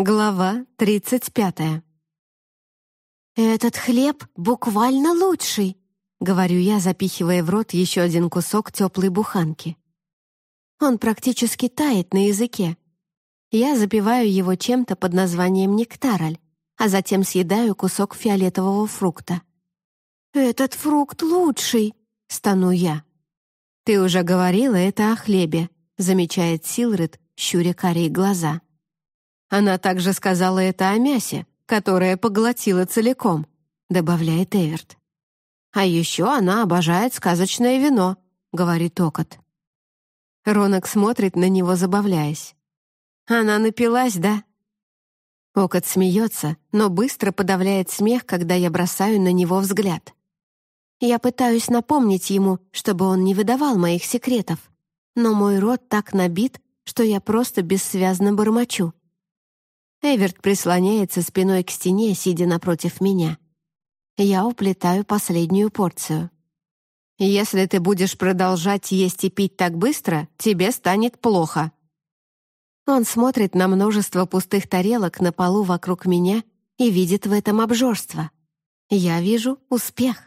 Глава тридцать пятая. «Этот хлеб буквально лучший», — говорю я, запихивая в рот еще один кусок теплой буханки. Он практически тает на языке. Я запиваю его чем-то под названием нектараль, а затем съедаю кусок фиолетового фрукта. «Этот фрукт лучший», — стану я. «Ты уже говорила это о хлебе», — замечает Силред, щуря карие глаза. Она также сказала это о мясе, которое поглотила целиком, добавляет Эверт. А еще она обожает сказочное вино, говорит Окот. Ронок смотрит на него, забавляясь. Она напилась, да? Окот смеется, но быстро подавляет смех, когда я бросаю на него взгляд. Я пытаюсь напомнить ему, чтобы он не выдавал моих секретов, но мой рот так набит, что я просто бессвязно бормочу. Эверт прислоняется спиной к стене, сидя напротив меня. Я уплетаю последнюю порцию. «Если ты будешь продолжать есть и пить так быстро, тебе станет плохо». Он смотрит на множество пустых тарелок на полу вокруг меня и видит в этом обжорство. Я вижу успех.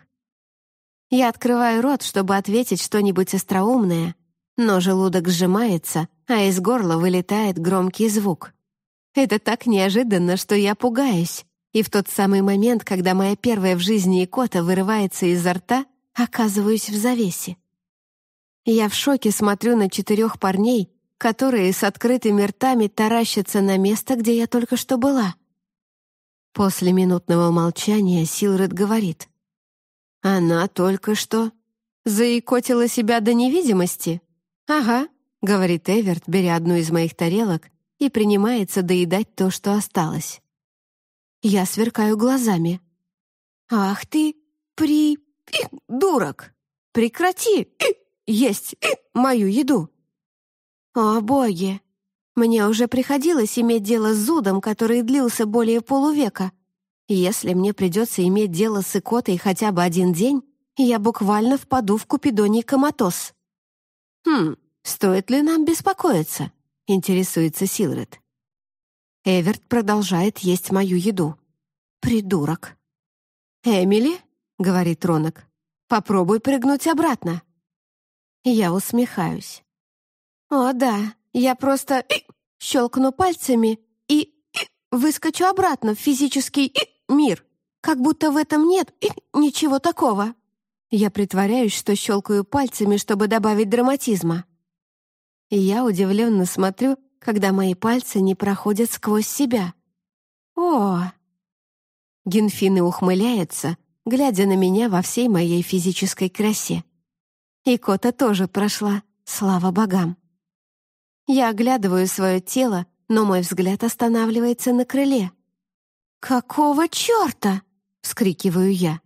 Я открываю рот, чтобы ответить что-нибудь остроумное, но желудок сжимается, а из горла вылетает громкий звук. Это так неожиданно, что я пугаюсь. И в тот самый момент, когда моя первая в жизни икота вырывается изо рта, оказываюсь в завесе. Я в шоке смотрю на четырех парней, которые с открытыми ртами таращатся на место, где я только что была. После минутного молчания Силред говорит. «Она только что заикотила себя до невидимости?» «Ага», — говорит Эверт, беря одну из моих тарелок и принимается доедать то, что осталось. Я сверкаю глазами. «Ах ты, при... дурак! Прекрати есть мою еду!» «О, боги! Мне уже приходилось иметь дело с зудом, который длился более полувека. Если мне придется иметь дело с икотой хотя бы один день, я буквально впаду в купидоний коматоз». «Хм, стоит ли нам беспокоиться?» — интересуется Силред. Эверт продолжает есть мою еду. «Придурок!» «Эмили?» — говорит Ронок. «Попробуй прыгнуть обратно». Я усмехаюсь. «О, да, я просто щелкну пальцами и выскочу обратно в физический мир, как будто в этом нет ничего такого». Я притворяюсь, что щелкаю пальцами, чтобы добавить драматизма и я удивленно смотрю, когда мои пальцы не проходят сквозь себя. О! Генфины ухмыляется, глядя на меня во всей моей физической красе. И кота тоже прошла, слава богам. Я оглядываю свое тело, но мой взгляд останавливается на крыле. «Какого черта?» — вскрикиваю я.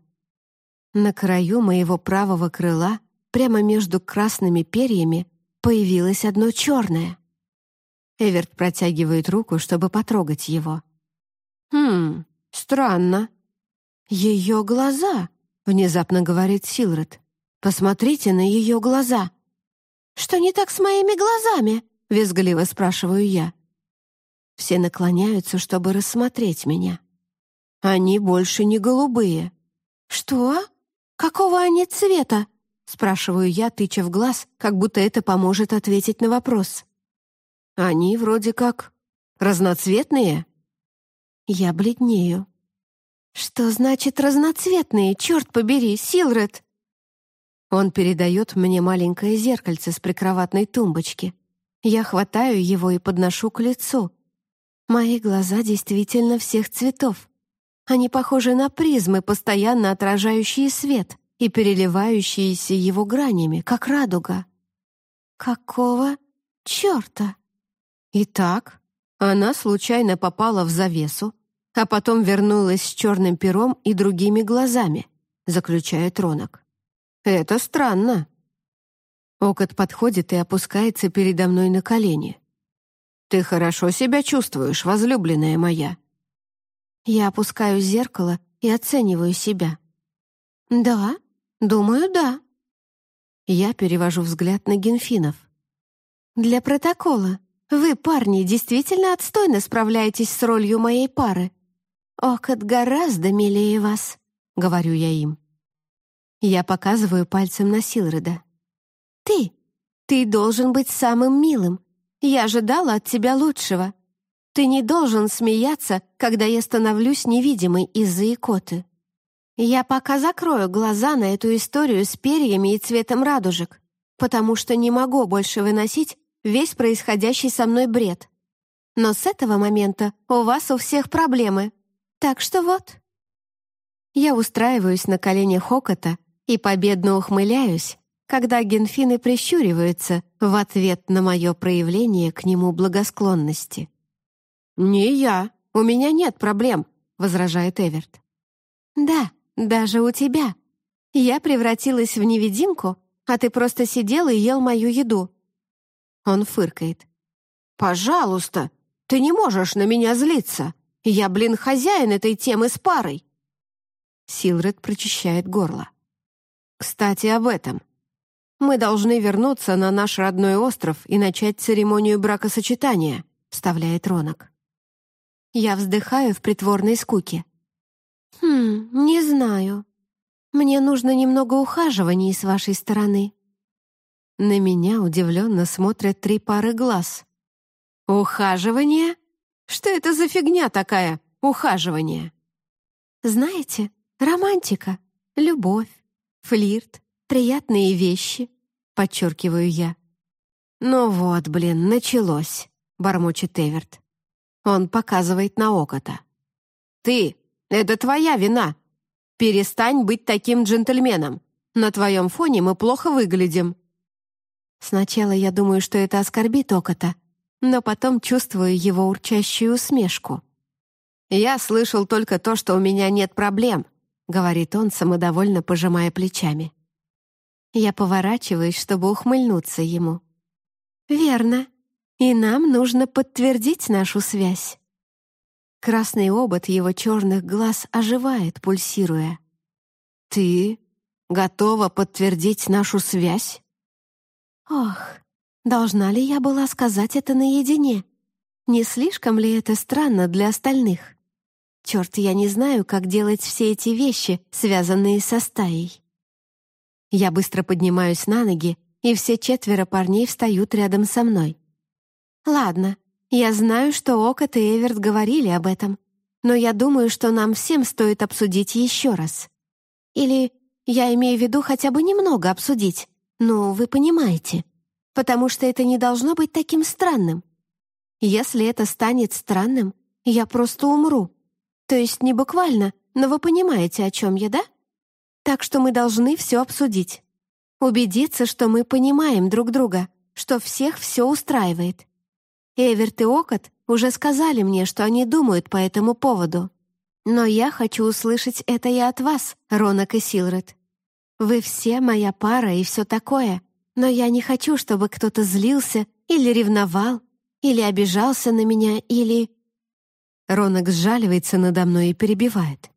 На краю моего правого крыла, прямо между красными перьями, появилось одно черное. Эверт протягивает руку, чтобы потрогать его. «Хм, странно». «Ее глаза», — внезапно говорит Силред. «Посмотрите на ее глаза». «Что не так с моими глазами?» — визгливо спрашиваю я. Все наклоняются, чтобы рассмотреть меня. Они больше не голубые. «Что? Какого они цвета?» Спрашиваю я, тыча в глаз, как будто это поможет ответить на вопрос. Они вроде как разноцветные. Я бледнею. Что значит разноцветные, черт побери, Силред? Он передает мне маленькое зеркальце с прикроватной тумбочки. Я хватаю его и подношу к лицу. Мои глаза действительно всех цветов. Они похожи на призмы, постоянно отражающие свет и переливающиеся его гранями, как радуга. Какого черта? Итак, она случайно попала в завесу, а потом вернулась с черным пером и другими глазами, заключает Ронок. Это странно. Окот подходит и опускается передо мной на колени. «Ты хорошо себя чувствуешь, возлюбленная моя?» Я опускаю зеркало и оцениваю себя. «Да, «Думаю, да». Я перевожу взгляд на Генфинов. «Для протокола, вы, парни, действительно отстойно справляетесь с ролью моей пары. Окот гораздо милее вас», — говорю я им. Я показываю пальцем на Силреда. «Ты, ты должен быть самым милым. Я ожидала от тебя лучшего. Ты не должен смеяться, когда я становлюсь невидимой из-за икоты. Я пока закрою глаза на эту историю с перьями и цветом радужек, потому что не могу больше выносить весь происходящий со мной бред. Но с этого момента у вас у всех проблемы. Так что вот. Я устраиваюсь на коленях Хокота и победно ухмыляюсь, когда генфины прищуриваются в ответ на мое проявление к нему благосклонности. «Не я. У меня нет проблем», — возражает Эверт. «Да, даже у тебя. Я превратилась в невидимку, а ты просто сидел и ел мою еду». Он фыркает. «Пожалуйста, ты не можешь на меня злиться. Я, блин, хозяин этой темы с парой». Силред прочищает горло. «Кстати, об этом. Мы должны вернуться на наш родной остров и начать церемонию бракосочетания», — вставляет Ронок. Я вздыхаю в притворной скуке. «Хм, не знаю. Мне нужно немного ухаживаний с вашей стороны». На меня удивленно смотрят три пары глаз. «Ухаживание? Что это за фигня такая, ухаживание?» «Знаете, романтика, любовь, флирт, приятные вещи», — подчеркиваю я. «Ну вот, блин, началось», — бормочет Эверт. Он показывает на окота. «Ты! Это твоя вина! Перестань быть таким джентльменом! На твоем фоне мы плохо выглядим!» Сначала я думаю, что это оскорбит окота, но потом чувствую его урчащую усмешку. «Я слышал только то, что у меня нет проблем», — говорит он, самодовольно пожимая плечами. Я поворачиваюсь, чтобы ухмыльнуться ему. «Верно. И нам нужно подтвердить нашу связь». Красный обод его черных глаз оживает, пульсируя. «Ты готова подтвердить нашу связь?» Ох, должна ли я была сказать это наедине? Не слишком ли это странно для остальных? Черт, я не знаю, как делать все эти вещи, связанные со стаей. Я быстро поднимаюсь на ноги, и все четверо парней встают рядом со мной. Ладно, я знаю, что Окот и Эверт говорили об этом, но я думаю, что нам всем стоит обсудить еще раз. Или я имею в виду хотя бы немного обсудить, ну, вы понимаете. Потому что это не должно быть таким странным. Если это станет странным, я просто умру. То есть не буквально, но вы понимаете, о чем я, да? Так что мы должны все обсудить. Убедиться, что мы понимаем друг друга, что всех все устраивает. Эверт и Окот уже сказали мне, что они думают по этому поводу. Но я хочу услышать это и от вас, Ронок и Силред. Вы все моя пара и все такое, но я не хочу, чтобы кто-то злился или ревновал, или обижался на меня, или...» Ронок сжаливается надо мной и перебивает.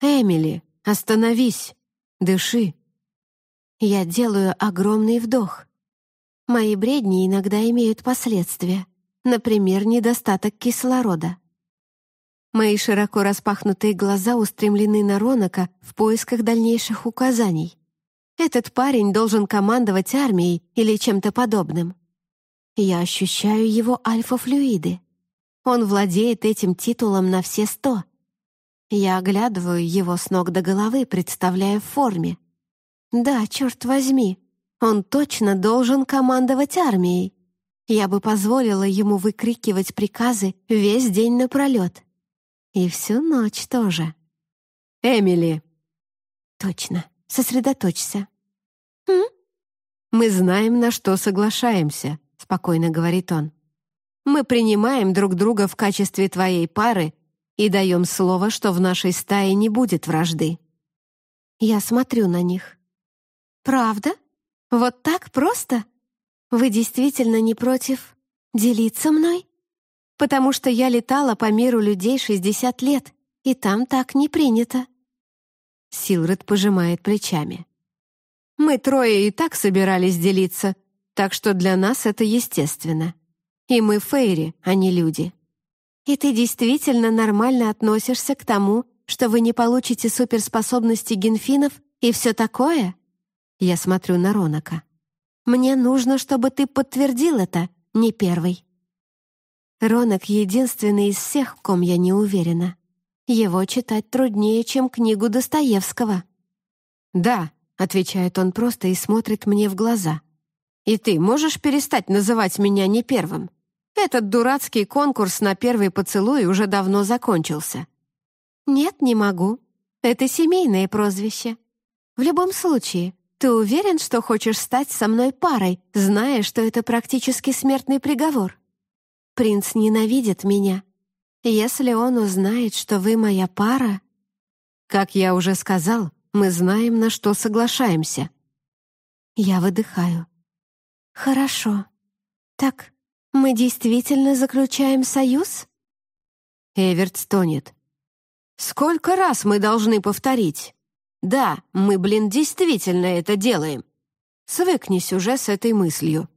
«Эмили, остановись! Дыши!» Я делаю огромный вдох. Мои бредни иногда имеют последствия, например, недостаток кислорода. Мои широко распахнутые глаза устремлены на Ронака в поисках дальнейших указаний. Этот парень должен командовать армией или чем-то подобным. Я ощущаю его альфа-флюиды. Он владеет этим титулом на все сто. Я оглядываю его с ног до головы, представляя в форме. Да, черт возьми, он точно должен командовать армией. Я бы позволила ему выкрикивать приказы весь день напролет. И всю ночь тоже. «Эмили!» «Точно. Сосредоточься». «М?» «Мы знаем, на что соглашаемся», — спокойно говорит он. «Мы принимаем друг друга в качестве твоей пары и даем слово, что в нашей стае не будет вражды». Я смотрю на них. «Правда? Вот так просто? Вы действительно не против делиться мной?» потому что я летала по миру людей 60 лет, и там так не принято». Силред пожимает плечами. «Мы трое и так собирались делиться, так что для нас это естественно. И мы фейри, а не люди. И ты действительно нормально относишься к тому, что вы не получите суперспособности генфинов и все такое? Я смотрю на Ронака. Мне нужно, чтобы ты подтвердил это, не первый. Ронок единственный из всех, в ком я не уверена. Его читать труднее, чем книгу Достоевского. «Да», — отвечает он просто и смотрит мне в глаза. «И ты можешь перестать называть меня не первым? Этот дурацкий конкурс на первый поцелуй уже давно закончился». «Нет, не могу. Это семейное прозвище. В любом случае, ты уверен, что хочешь стать со мной парой, зная, что это практически смертный приговор? Принц ненавидит меня, если он узнает, что вы моя пара... Как я уже сказал, мы знаем, на что соглашаемся. Я выдыхаю. Хорошо. Так, мы действительно заключаем союз? Эверт стонет. Сколько раз мы должны повторить? Да, мы, блин, действительно это делаем. Свыкнись уже с этой мыслью.